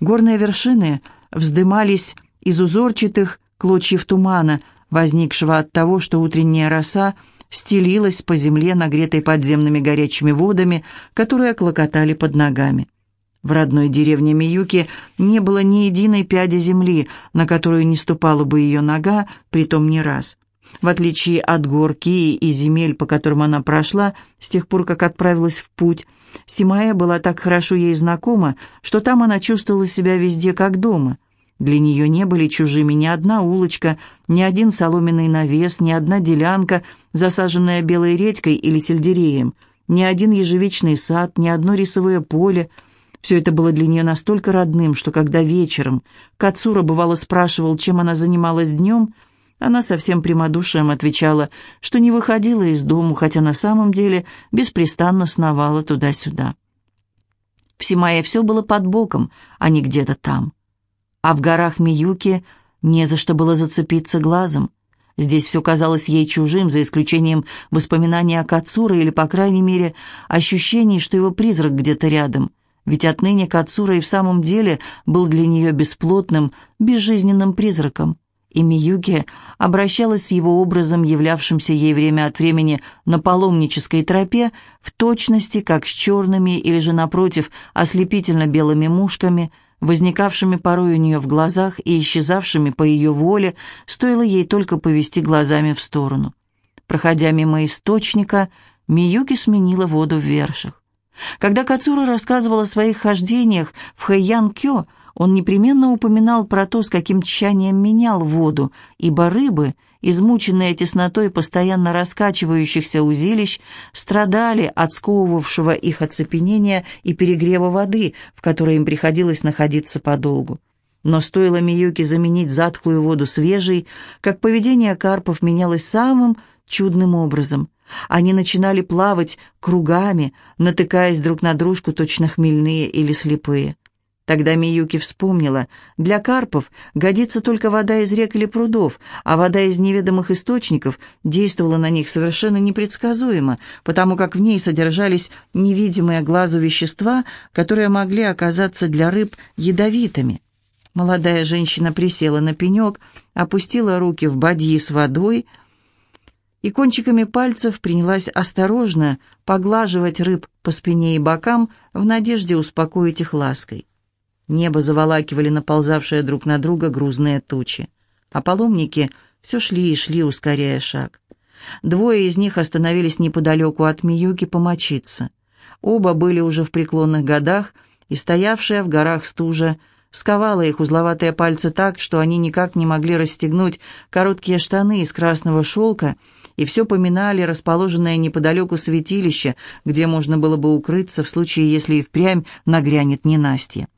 Горные вершины вздымались из узорчатых клочьев тумана, возникшего от того, что утренняя роса стелилась по земле, нагретой подземными горячими водами, которые клокотали под ногами. В родной деревне Миюки не было ни единой пяди земли, на которую не ступала бы ее нога, притом не раз. В отличие от гор Кии и земель, по которым она прошла, с тех пор, как отправилась в путь, Симая была так хорошо ей знакома, что там она чувствовала себя везде как дома. Для нее не были чужими ни одна улочка, ни один соломенный навес, ни одна делянка, засаженная белой редькой или сельдереем, ни один ежевичный сад, ни одно рисовое поле. Все это было для нее настолько родным, что когда вечером Кацура бывало спрашивал, чем она занималась днем, она совсем прямодушием отвечала, что не выходила из дому, хотя на самом деле беспрестанно сновала туда-сюда. В Симае все было под боком, а не где-то там. А в горах Миюки не за что было зацепиться глазом. Здесь все казалось ей чужим, за исключением воспоминаний о Кацура или, по крайней мере, ощущений, что его призрак где-то рядом. Ведь отныне Кацура и в самом деле был для нее бесплотным, безжизненным призраком и Миюки обращалась с его образом, являвшимся ей время от времени на паломнической тропе, в точности, как с черными или же, напротив, ослепительно белыми мушками, возникавшими порой у нее в глазах и исчезавшими по ее воле, стоило ей только повести глазами в сторону. Проходя мимо источника, Миюки сменила воду в вершах. Когда Кацура рассказывала о своих хождениях в Хэйян-кё, он непременно упоминал про то, с каким тщанием менял воду, ибо рыбы, измученные теснотой постоянно раскачивающихся узилищ, страдали от сковывавшего их оцепенения и перегрева воды, в которой им приходилось находиться подолгу. Но стоило Миюке заменить затхлую воду свежей, как поведение карпов менялось самым чудным образом. Они начинали плавать кругами, натыкаясь друг на дружку точно хмельные или слепые. Тогда Миюки вспомнила, для карпов годится только вода из рек или прудов, а вода из неведомых источников действовала на них совершенно непредсказуемо, потому как в ней содержались невидимые глазу вещества, которые могли оказаться для рыб ядовитыми. Молодая женщина присела на пенек, опустила руки в бадьи с водой и кончиками пальцев принялась осторожно поглаживать рыб по спине и бокам в надежде успокоить их лаской. Небо заволакивали наползавшие друг на друга грузные тучи. А паломники все шли и шли, ускоряя шаг. Двое из них остановились неподалеку от Миюки помочиться. Оба были уже в преклонных годах, и стоявшая в горах стужа сковала их узловатые пальцы так, что они никак не могли расстегнуть короткие штаны из красного шелка, и все поминали расположенное неподалеку святилище, где можно было бы укрыться в случае, если и впрямь нагрянет ненастье.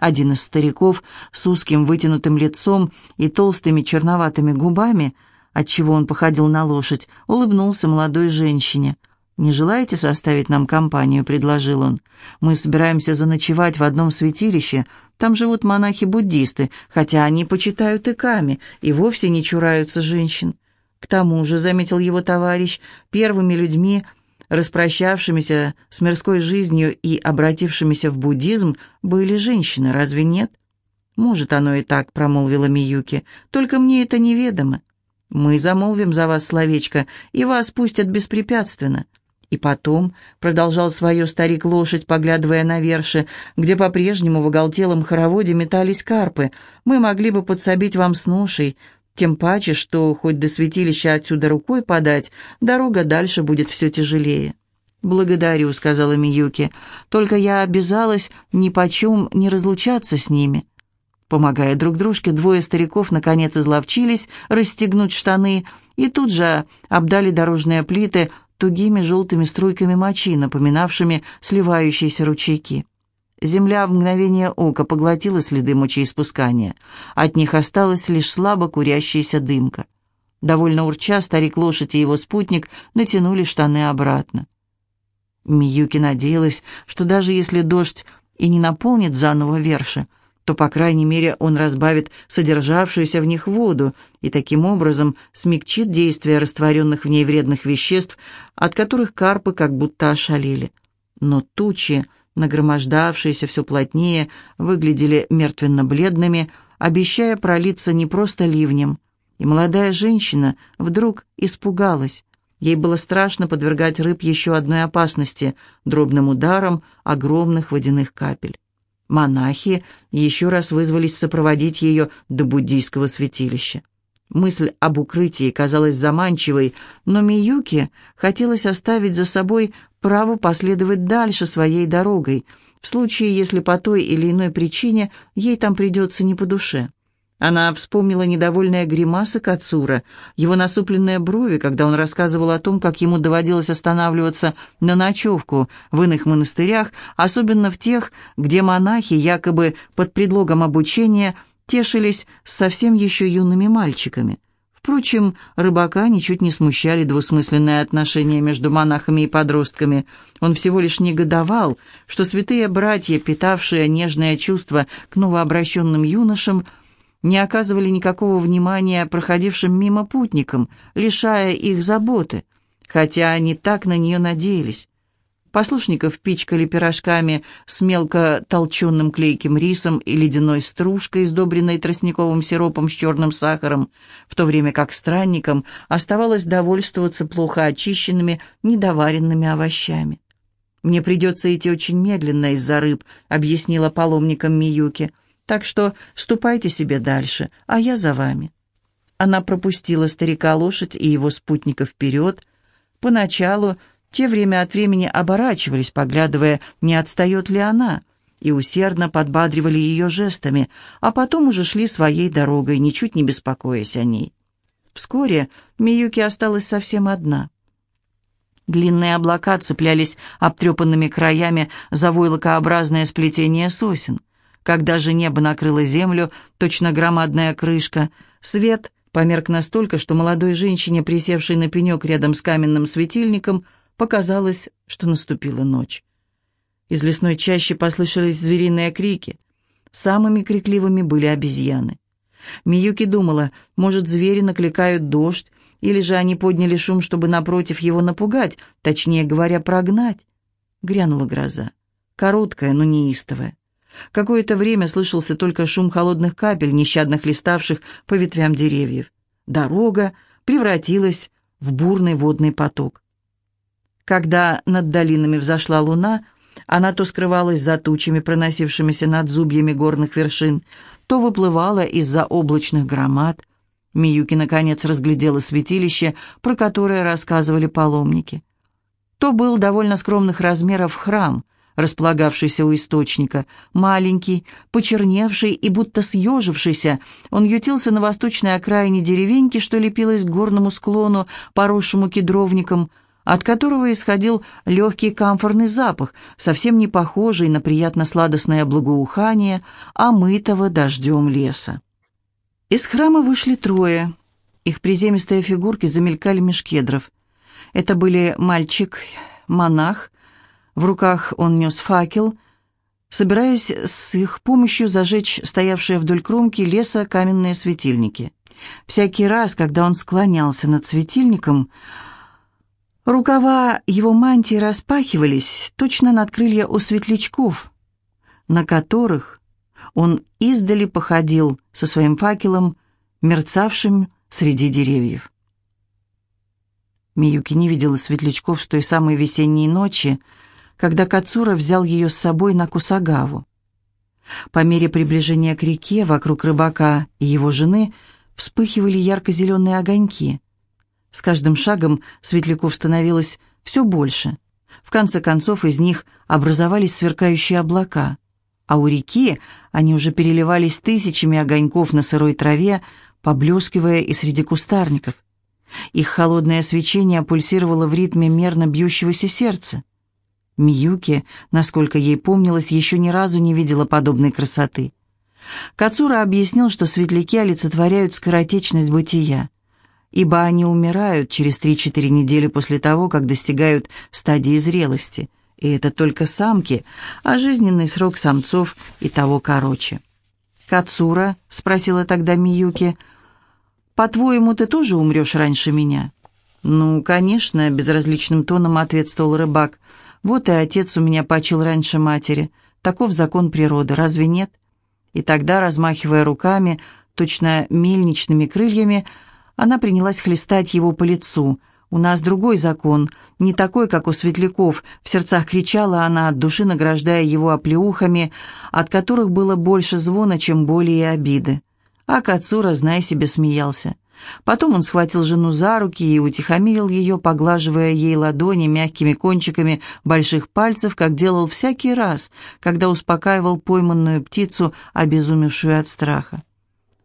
Один из стариков с узким вытянутым лицом и толстыми черноватыми губами, отчего он походил на лошадь, улыбнулся молодой женщине. «Не желаете составить нам компанию?» — предложил он. «Мы собираемся заночевать в одном святилище. Там живут монахи-буддисты, хотя они почитают иками и вовсе не чураются женщин. К тому же, — заметил его товарищ, — первыми людьми — распрощавшимися с мирской жизнью и обратившимися в буддизм, были женщины, разве нет? «Может, оно и так», — промолвила Миюки, — «только мне это неведомо. Мы замолвим за вас словечко, и вас пустят беспрепятственно». И потом, — продолжал свое старик лошадь, поглядывая на верши, где по-прежнему в оголтелом хороводе метались карпы, мы могли бы подсобить вам с ношей, тем паче, что хоть до святилища отсюда рукой подать, дорога дальше будет все тяжелее. «Благодарю», — сказала Миюки, — «только я обязалась ни почем не разлучаться с ними». Помогая друг дружке, двое стариков наконец изловчились расстегнуть штаны и тут же обдали дорожные плиты тугими желтыми струйками мочи, напоминавшими сливающиеся ручейки. Земля в мгновение ока поглотила следы мочеиспускания. От них осталась лишь слабо курящаяся дымка. Довольно урча, старик лошадь и его спутник натянули штаны обратно. Миюки надеялась, что даже если дождь и не наполнит заново верши, то, по крайней мере, он разбавит содержавшуюся в них воду и таким образом смягчит действие растворенных в ней вредных веществ, от которых карпы как будто ошалели. Но тучи нагромождавшиеся все плотнее, выглядели мертвенно-бледными, обещая пролиться не просто ливнем. И молодая женщина вдруг испугалась. Ей было страшно подвергать рыб еще одной опасности — дробным ударом огромных водяных капель. Монахи еще раз вызвались сопроводить ее до буддийского святилища. Мысль об укрытии казалась заманчивой, но Миюке хотелось оставить за собой право последовать дальше своей дорогой, в случае, если по той или иной причине ей там придется не по душе. Она вспомнила недовольная гримаса Кацура, его насупленные брови, когда он рассказывал о том, как ему доводилось останавливаться на ночевку в иных монастырях, особенно в тех, где монахи, якобы под предлогом обучения, тешились с совсем еще юными мальчиками. Впрочем, рыбака ничуть не смущали двусмысленные отношения между монахами и подростками. Он всего лишь негодовал, что святые братья, питавшие нежное чувство к новообращенным юношам, не оказывали никакого внимания проходившим мимо путникам, лишая их заботы, хотя они так на нее надеялись. Послушников пичкали пирожками с мелко толченным клейким рисом и ледяной стружкой, сдобренной тростниковым сиропом с черным сахаром, в то время как странникам оставалось довольствоваться плохо очищенными, недоваренными овощами. «Мне придется идти очень медленно из-за рыб», — объяснила паломникам Миюки. «Так что ступайте себе дальше, а я за вами». Она пропустила старика-лошадь и его спутника вперед. Поначалу те время от времени оборачивались, поглядывая, не отстает ли она, и усердно подбадривали ее жестами, а потом уже шли своей дорогой, ничуть не беспокоясь о ней. Вскоре Миюки осталась совсем одна. Длинные облака цеплялись обтрепанными краями за войлокообразное сплетение сосен. Когда же небо накрыло землю, точно громадная крышка, свет померк настолько, что молодой женщине, присевшей на пенек рядом с каменным светильником, Показалось, что наступила ночь. Из лесной чащи послышались звериные крики. Самыми крикливыми были обезьяны. Миюки думала, может, звери накликают дождь, или же они подняли шум, чтобы напротив его напугать, точнее говоря, прогнать. Грянула гроза. Короткая, но неистовая. Какое-то время слышался только шум холодных капель, нещадно листавших по ветвям деревьев. Дорога превратилась в бурный водный поток. Когда над долинами взошла луна, она то скрывалась за тучами, проносившимися над зубьями горных вершин, то выплывала из-за облачных громад. Миюки, наконец, разглядела святилище, про которое рассказывали паломники. То был довольно скромных размеров храм, располагавшийся у источника, маленький, почерневший и будто съежившийся, он ютился на восточной окраине деревеньки, что лепилась к горному склону, поросшему кедровником, от которого исходил легкий камфорный запах, совсем не похожий на приятно-сладостное благоухание омытого дождем леса. Из храма вышли трое. Их приземистые фигурки замелькали меж. Это были мальчик, монах, в руках он нес факел, собираясь с их помощью зажечь стоявшие вдоль кромки леса каменные светильники. Всякий раз, когда он склонялся над светильником, Рукава его мантии распахивались точно над крылья у светлячков, на которых он издали походил со своим факелом, мерцавшим среди деревьев. Миюки не видела светлячков с той самой весенней ночи, когда Кацура взял ее с собой на Кусагаву. По мере приближения к реке вокруг рыбака и его жены вспыхивали ярко-зеленые огоньки. С каждым шагом светляков становилось все больше. В конце концов из них образовались сверкающие облака, а у реки они уже переливались тысячами огоньков на сырой траве, поблескивая и среди кустарников. Их холодное свечение пульсировало в ритме мерно бьющегося сердца. Миюки, насколько ей помнилось, еще ни разу не видела подобной красоты. Кацура объяснил, что светляки олицетворяют скоротечность бытия ибо они умирают через 3-4 недели после того, как достигают стадии зрелости. И это только самки, а жизненный срок самцов и того короче. «Кацура?» — спросила тогда Миюки. «По-твоему, ты тоже умрешь раньше меня?» «Ну, конечно», — безразличным тоном ответствовал рыбак. Вот и отец у меня почил раньше матери. Таков закон природы, разве нет? И тогда, размахивая руками, точно мельничными крыльями, она принялась хлестать его по лицу. «У нас другой закон, не такой, как у светляков», — в сердцах кричала она, от души награждая его оплеухами, от которых было больше звона, чем боли и обиды. А Кацура, знай себе, смеялся. Потом он схватил жену за руки и утихомирил ее, поглаживая ей ладони мягкими кончиками больших пальцев, как делал всякий раз, когда успокаивал пойманную птицу, обезумевшую от страха.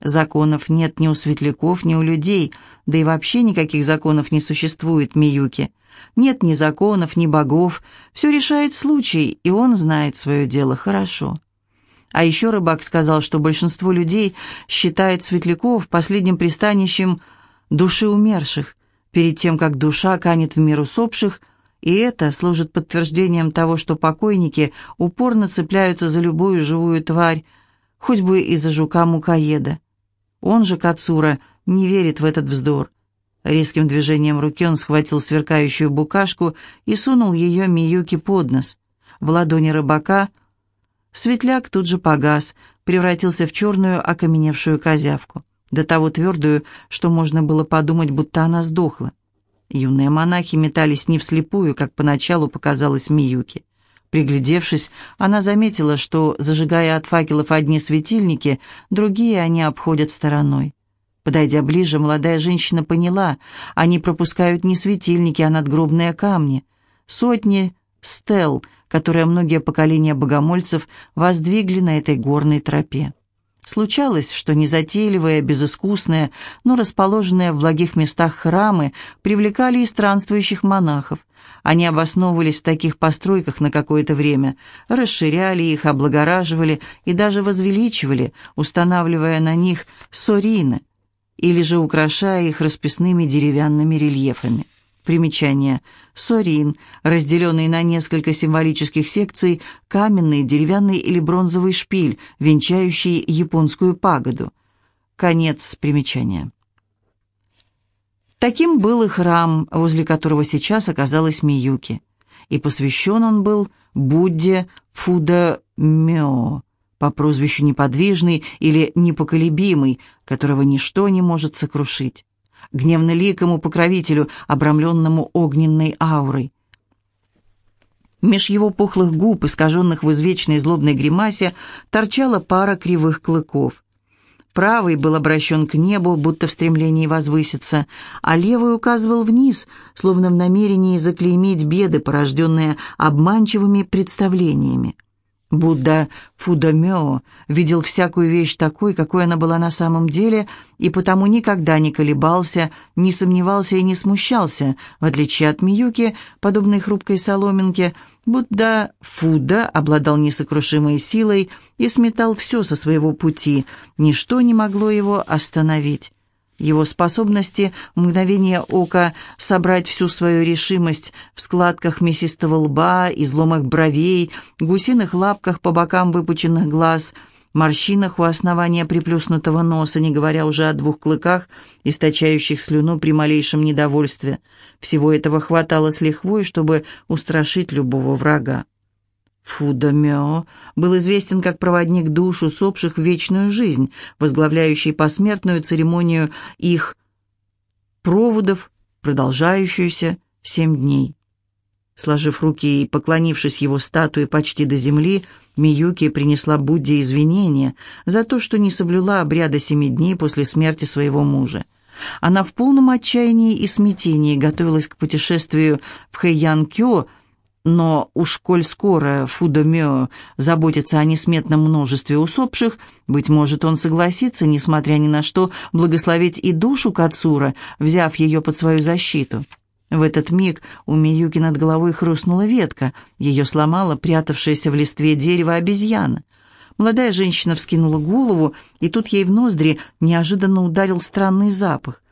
Законов нет ни у светляков, ни у людей, да и вообще никаких законов не существует, Миюки. Нет ни законов, ни богов, все решает случай, и он знает свое дело хорошо. А еще рыбак сказал, что большинство людей считает светляков последним пристанищем души умерших, перед тем, как душа канет в мир усопших, и это служит подтверждением того, что покойники упорно цепляются за любую живую тварь, хоть бы и за жука-мукоеда. Он же, Кацура, не верит в этот вздор. Резким движением руки он схватил сверкающую букашку и сунул ее Миюки под нос. В ладони рыбака – Светляк тут же погас, превратился в черную окаменевшую козявку, до того твердую, что можно было подумать, будто она сдохла. Юные монахи метались не вслепую, как поначалу показалось Миюке. Приглядевшись, она заметила, что, зажигая от факелов одни светильники, другие они обходят стороной. Подойдя ближе, молодая женщина поняла, они пропускают не светильники, а надгробные камни. Сотни стел, которые многие поколения богомольцев воздвигли на этой горной тропе. Случалось, что незатейливые, безыскусные, но расположенные в благих местах храмы привлекали и странствующих монахов. Они обосновывались в таких постройках на какое-то время, расширяли их, облагораживали и даже возвеличивали, устанавливая на них сорины, или же украшая их расписными деревянными рельефами. Примечание. Сорин, разделенный на несколько символических секций, каменный, деревянный или бронзовый шпиль, венчающий японскую пагоду. Конец примечания. Таким был и храм, возле которого сейчас оказалась Миюки. И посвящен он был Будде Фуда Мё, по прозвищу Неподвижный или Непоколебимый, которого ничто не может сокрушить гневно-ликому покровителю, обрамленному огненной аурой. Меж его пухлых губ, искаженных в извечной злобной гримасе, торчала пара кривых клыков. Правый был обращен к небу, будто в стремлении возвыситься, а левый указывал вниз, словно в намерении заклеймить беды, порожденные обманчивыми представлениями. Будда Фудомео видел всякую вещь такой, какой она была на самом деле, и потому никогда не колебался, не сомневался и не смущался, в отличие от Миюки, подобной хрупкой соломинке, Будда Фуда обладал несокрушимой силой и сметал все со своего пути, ничто не могло его остановить. Его способности в мгновение ока собрать всю свою решимость в складках мясистого лба, изломах бровей, гусиных лапках по бокам выпученных глаз, морщинах у основания приплюснутого носа, не говоря уже о двух клыках, источающих слюну при малейшем недовольстве. Всего этого хватало с лихвой, чтобы устрашить любого врага. Фудомео был известен как проводник душ усопших в вечную жизнь, возглавляющий посмертную церемонию их проводов, продолжающуюся семь дней. Сложив руки и поклонившись его статуе почти до земли, Миюки принесла Будде извинения за то, что не соблюла обряда семи дней после смерти своего мужа. Она в полном отчаянии и смятении готовилась к путешествию в Хэйян-Кё, но уж коль скоро Фудомео заботится о несметном множестве усопших, быть может, он согласится, несмотря ни на что, благословить и душу Кацура, взяв ее под свою защиту. В этот миг у Миюки над головой хрустнула ветка, ее сломала прятавшаяся в листве дерево обезьяна. Молодая женщина вскинула голову, и тут ей в ноздри неожиданно ударил странный запах.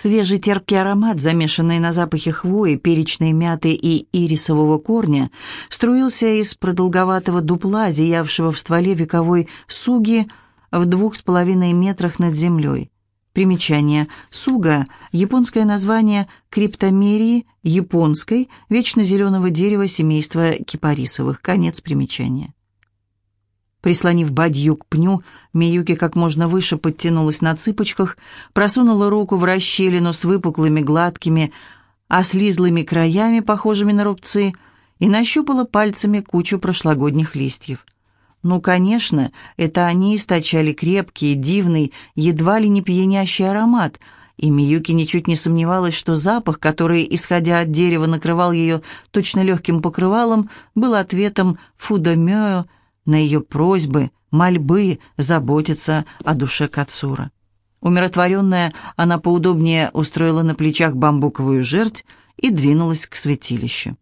Свежий терпкий аромат, замешанный на запахе хвои, перечной мяты и ирисового корня, струился из продолговатого дупла, зиявшего в стволе вековой суги в двух с половиной метрах над землей. Примечание. Суга – японское название криптомерии японской, вечно зеленого дерева семейства кипарисовых. Конец примечания. Прислонив бадью к пню, Миюки как можно выше подтянулась на цыпочках, просунула руку в расщелину с выпуклыми, гладкими, ослизлыми краями, похожими на рубцы, и нащупала пальцами кучу прошлогодних листьев. Ну, конечно, это они источали крепкий, дивный, едва ли не пьянящий аромат, и Миюки ничуть не сомневалась, что запах, который, исходя от дерева, накрывал ее точно легким покрывалом, был ответом Фудомёю на ее просьбы, мольбы заботиться о душе Кацура. Умиротворенная, она поудобнее устроила на плечах бамбуковую жерть и двинулась к святилищу.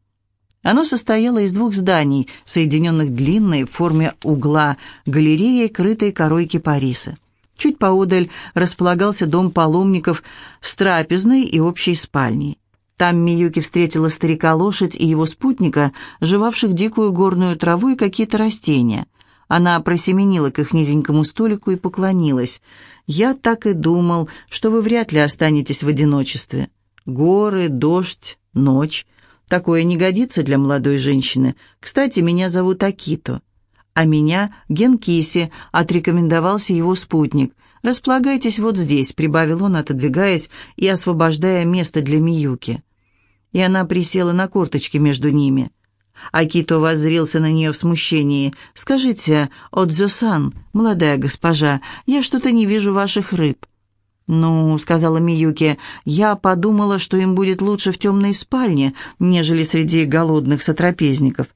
Оно состояло из двух зданий, соединенных длинной в форме угла галереей, крытой корой кипариса. Чуть поодаль располагался дом паломников с трапезной и общей спальней. Там Миюки встретила старика-лошадь и его спутника, жевавших дикую горную траву и какие-то растения. Она просеменила к их низенькому столику и поклонилась. «Я так и думал, что вы вряд ли останетесь в одиночестве. Горы, дождь, ночь. Такое не годится для молодой женщины. Кстати, меня зовут Акито. А меня Генкиси, отрекомендовался его спутник. «Располагайтесь вот здесь», — прибавил он, отодвигаясь и освобождая место для Миюки. И она присела на корточки между ними. Акито воззрился на нее в смущении. «Скажите, Отзо-сан, молодая госпожа, я что-то не вижу ваших рыб». «Ну», — сказала Миюки, — «я подумала, что им будет лучше в темной спальне, нежели среди голодных сотрапезников.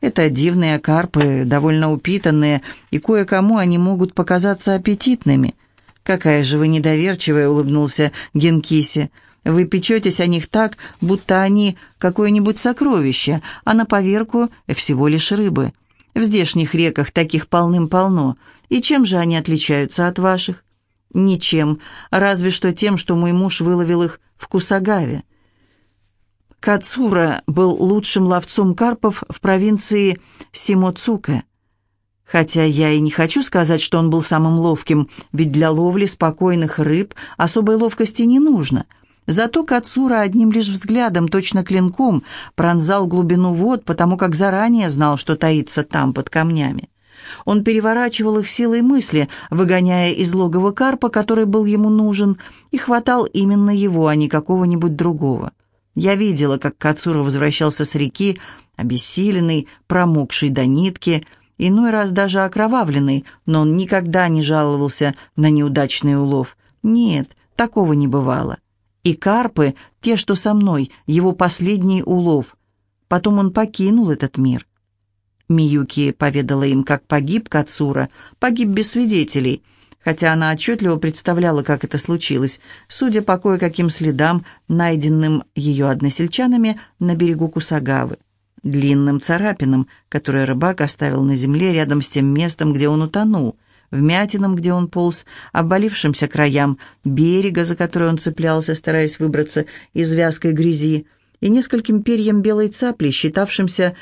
Это дивные карпы, довольно упитанные, и кое-кому они могут показаться аппетитными». «Какая же вы недоверчивая», — улыбнулся Генкиси. «Вы печетесь о них так, будто они какое-нибудь сокровище, а на поверку всего лишь рыбы. В здешних реках таких полным-полно. И чем же они отличаются от ваших?» Ничем, разве что тем, что мой муж выловил их в Кусагаве. Кацура был лучшим ловцом карпов в провинции Симоцука. Хотя я и не хочу сказать, что он был самым ловким, ведь для ловли спокойных рыб особой ловкости не нужно. Зато Кацура одним лишь взглядом, точно клинком, пронзал глубину вод, потому как заранее знал, что таится там, под камнями. Он переворачивал их силой мысли, выгоняя из логова карпа, который был ему нужен, и хватал именно его, а не какого-нибудь другого. Я видела, как Кацура возвращался с реки, обессиленный, промокший до нитки, иной раз даже окровавленный, но он никогда не жаловался на неудачный улов. Нет, такого не бывало. И карпы, те, что со мной, его последний улов. Потом он покинул этот мир. Миюки поведала им, как погиб Кацура, погиб без свидетелей, хотя она отчетливо представляла, как это случилось, судя по кое-каким следам, найденным ее односельчанами на берегу Кусагавы, длинным царапинам, которые рыбак оставил на земле рядом с тем местом, где он утонул, вмятинам, где он полз, обвалившимся краям берега, за который он цеплялся, стараясь выбраться из вязкой грязи, и нескольким перьям белой цапли, считавшимся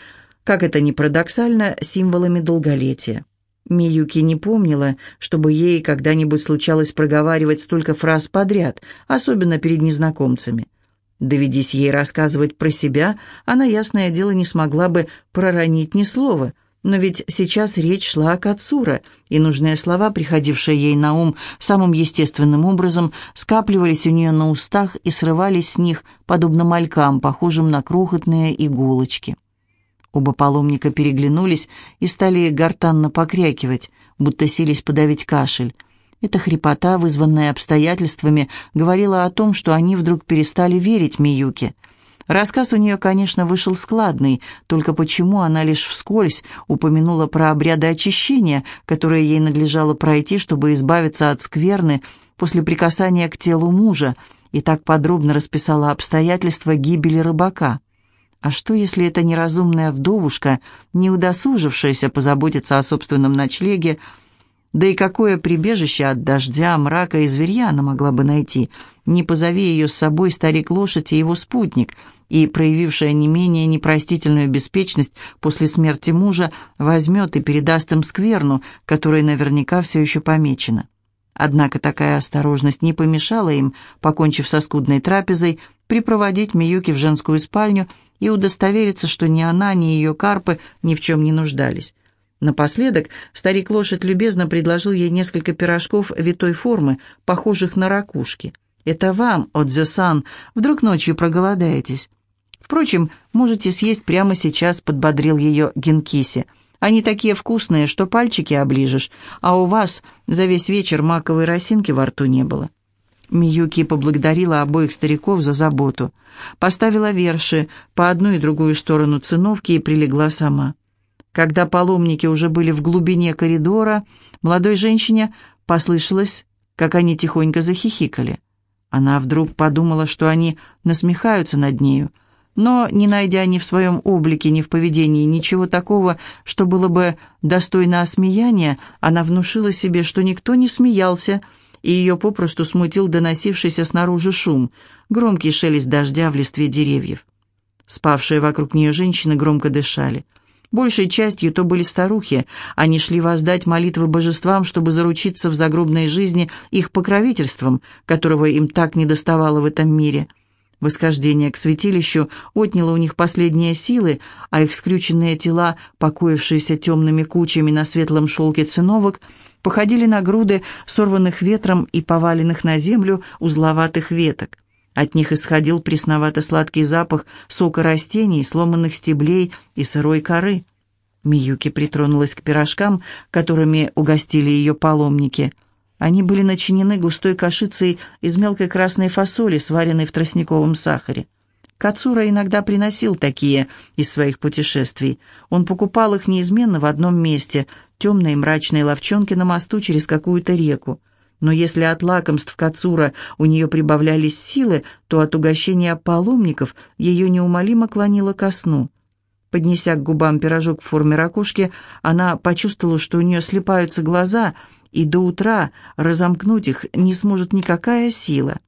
как это ни парадоксально, символами долголетия. Миюки не помнила, чтобы ей когда-нибудь случалось проговаривать столько фраз подряд, особенно перед незнакомцами. Доведись ей рассказывать про себя, она, ясное дело, не смогла бы проронить ни слова, но ведь сейчас речь шла о Кацура, и нужные слова, приходившие ей на ум самым естественным образом, скапливались у нее на устах и срывались с них, подобно малькам, похожим на крохотные иголочки. Оба паломника переглянулись и стали гортанно покрякивать, будто сились подавить кашель. Эта хрипота, вызванная обстоятельствами, говорила о том, что они вдруг перестали верить Миюке. Рассказ у нее, конечно, вышел складный, только почему она лишь вскользь упомянула про обряды очищения, которые ей надлежало пройти, чтобы избавиться от скверны после прикасания к телу мужа, и так подробно расписала обстоятельства гибели рыбака. А что, если эта неразумная вдовушка, не удосужившаяся позаботиться о собственном ночлеге, да и какое прибежище от дождя, мрака и зверья она могла бы найти, не позови ее с собой старик-лошадь и его спутник, и, проявившая не менее непростительную беспечность после смерти мужа, возьмет и передаст им скверну, которая наверняка все еще помечена. Однако такая осторожность не помешала им, покончив со скудной трапезой, припроводить Миюки в женскую спальню и удостовериться, что ни она, ни ее карпы ни в чем не нуждались. Напоследок старик-лошадь любезно предложил ей несколько пирожков витой формы, похожих на ракушки. «Это вам, Отзесан, вдруг ночью проголодаетесь?» «Впрочем, можете съесть прямо сейчас», — подбодрил ее Генкиси. «Они такие вкусные, что пальчики оближешь, а у вас за весь вечер маковой росинки во рту не было». Миюки поблагодарила обоих стариков за заботу. Поставила верши по одну и другую сторону циновки и прилегла сама. Когда паломники уже были в глубине коридора, молодой женщине послышалось, как они тихонько захихикали. Она вдруг подумала, что они насмехаются над нею, но, не найдя ни в своем облике, ни в поведении ничего такого, что было бы достойно осмеяния, она внушила себе, что никто не смеялся, и ее попросту смутил доносившийся снаружи шум, громкий шелест дождя в листве деревьев. Спавшие вокруг нее женщины громко дышали. Большей частью то были старухи, они шли воздать молитвы божествам, чтобы заручиться в загробной жизни их покровительством, которого им так недоставало в этом мире. Восхождение к святилищу отняло у них последние силы, а их скрюченные тела, покоившиеся темными кучами на светлом шелке циновок, походили на груды сорванных ветром и поваленных на землю узловатых веток. От них исходил пресновато-сладкий запах сока растений, сломанных стеблей и сырой коры. Миюки притронулась к пирожкам, которыми угостили ее паломники. Они были начинены густой кашицей из мелкой красной фасоли, сваренной в тростниковом сахаре. Кацура иногда приносил такие из своих путешествий. Он покупал их неизменно в одном месте, темной мрачной ловчонке на мосту через какую-то реку. Но если от лакомств Кацура у нее прибавлялись силы, то от угощения паломников ее неумолимо клонило ко сну. Поднеся к губам пирожок в форме ракушки, она почувствовала, что у нее слепаются глаза, и до утра разомкнуть их не сможет никакая сила.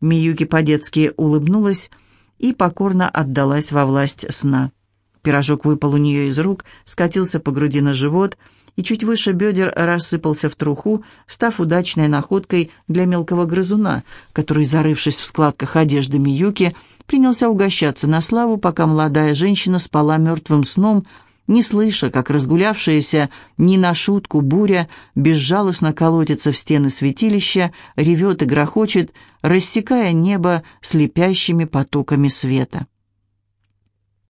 Миюки по-детски улыбнулась и покорно отдалась во власть сна. Пирожок выпал у нее из рук, скатился по груди на живот — и чуть выше бедер рассыпался в труху, став удачной находкой для мелкого грызуна, который, зарывшись в складках одежды Миюки, принялся угощаться на славу, пока молодая женщина спала мертвым сном, не слыша, как разгулявшаяся ни на шутку буря безжалостно колотится в стены святилища, ревет и грохочет, рассекая небо слепящими потоками света.